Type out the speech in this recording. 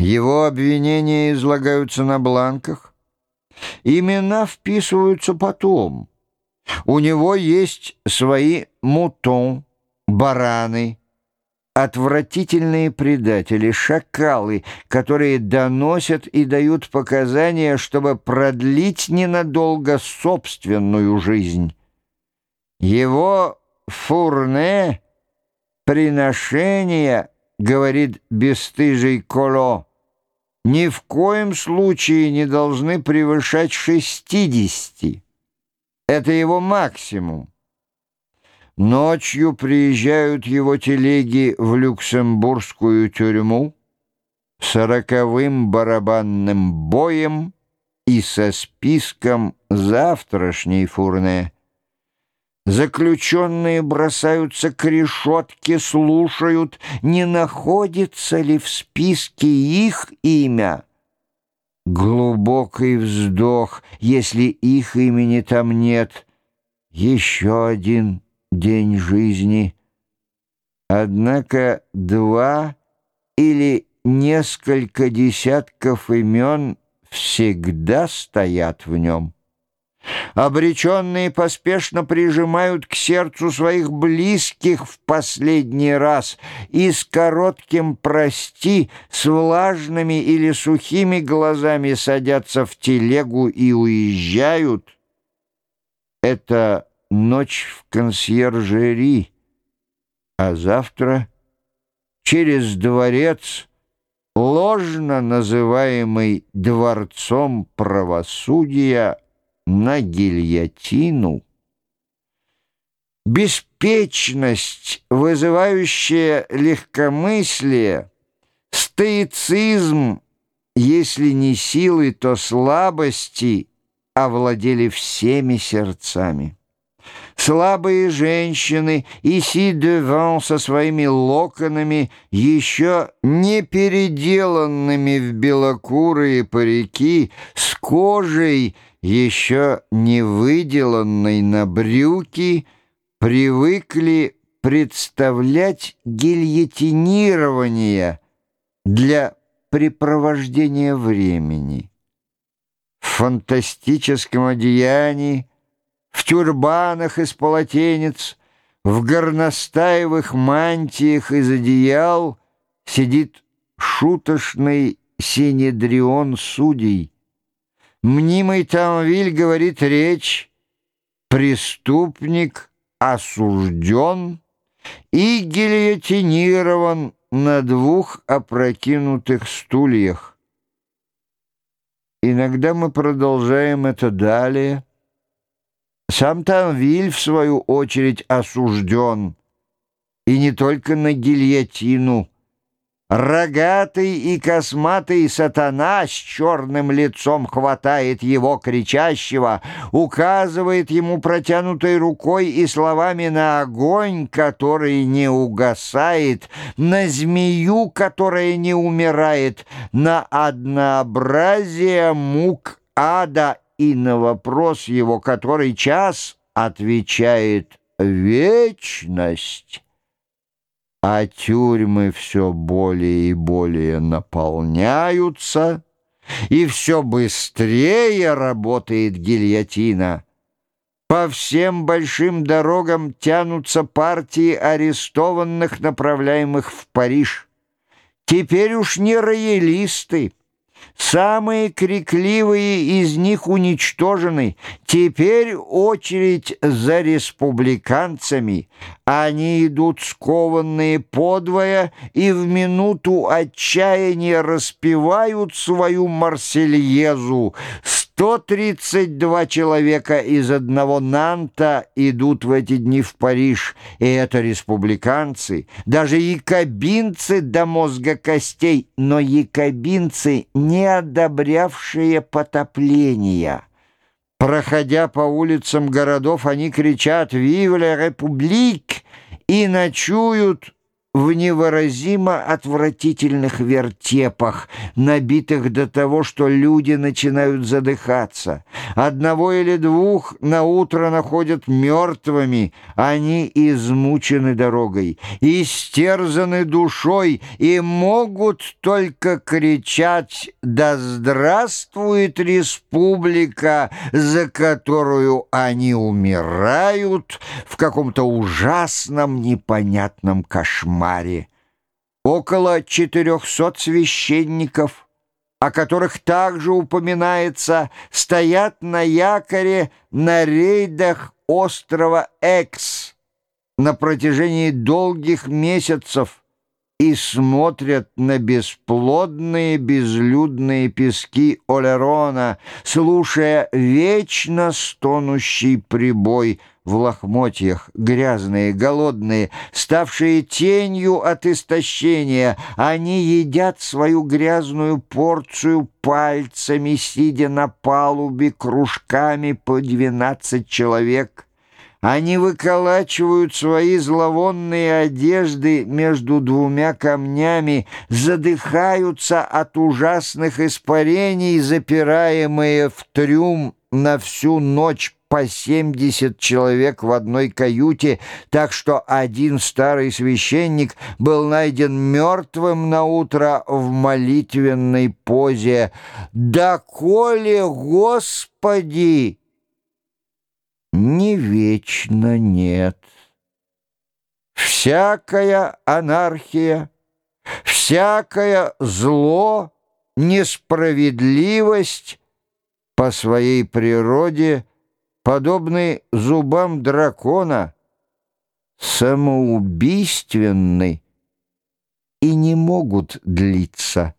Его обвинения излагаются на бланках. Имена вписываются потом. У него есть свои мутон, бараны, отвратительные предатели, шакалы, которые доносят и дают показания, чтобы продлить ненадолго собственную жизнь. Его фурне — приношение, говорит бесстыжий Коло, ни в коем случае не должны превышать шестидесяти. Это его максимум. Ночью приезжают его телеги в люксембургскую тюрьму сороковым барабанным боем и со списком завтрашней фурне. Заключенные бросаются к решетке, слушают, не находится ли в списке их имя. Глубокий вздох, если их имени там нет. Еще один день жизни. Однако два или несколько десятков имен всегда стоят в нем. Обреченные поспешно прижимают к сердцу своих близких в последний раз и с коротким «прости» с влажными или сухими глазами садятся в телегу и уезжают. Это ночь в консьержери, а завтра через дворец, ложно называемый дворцом правосудия, на гильотину. Беспечность, вызывающая легкомыслие, стоицизм, если не силы, то слабости, овладели всеми сердцами. Слабые женщины и си-деван со своими локонами, еще не переделанными в белокурые парики, с кожей, еще не выделанной на брюки, привыкли представлять гильотинирование для препровождения времени. В фантастическом одеянии, в тюрбанах из полотенец, в горностаевых мантиях из одеял сидит шуточный синедрион судей, Мнимый Тамвиль говорит речь, преступник осужден и гильотинирован на двух опрокинутых стульях. Иногда мы продолжаем это далее. Сам Тамвиль, в свою очередь, осужден, и не только на гильотину, Рогатый и косматый сатана с черным лицом хватает его кричащего, указывает ему протянутой рукой и словами на огонь, который не угасает, на змею, которая не умирает, на однообразие мук ада и на вопрос его, который час отвечает «Вечность» а тюрьмы все более и более наполняются, и все быстрее работает гильотина. По всем большим дорогам тянутся партии арестованных, направляемых в Париж. Теперь уж не роялисты, Самые крикливые из них уничтожены. Теперь очередь за республиканцами. Они идут скованные подвое и в минуту отчаяния распевают свою Марсельезу. 132 человека из одного Нанта идут в эти дни в Париж, и это республиканцы, даже якобинцы до мозга костей, но якобинцы, не одобрявшие потопления. Проходя по улицам городов, они кричат «Вив ля републик!» и ночуют в невыразимо отвратительных вертепах, набитых до того, что люди начинают задыхаться. Одного или двух на утро находят мертвыми, они измучены дорогой, истерзаны душой и могут только кричать «Да здравствует республика, за которую они умирают в каком-то ужасном непонятном кошмаре!» Маре. Около четырехсот священников, о которых также упоминается, стоят на якоре на рейдах острова Экс на протяжении долгих месяцев и смотрят на бесплодные безлюдные пески Олерона, слушая вечно стонущий прибой в лохмотьях, грязные, голодные, ставшие тенью от истощения, они едят свою грязную порцию пальцами, сидя на палубе кружками по двенадцать человек — они выколачивают свои зловонные одежды между двумя камнями, задыхаются от ужасных испарений, запираемые в трюм на всю ночь по семьдесят человек в одной каюте, так что один старый священник был найден мертвым на утро в молитвенной позе. «Да коли, Господи!» не вечно нет. Всякая анархия, всякое зло, несправедливость по своей природе подобны зубам дракона, самоубийственны и не могут длиться.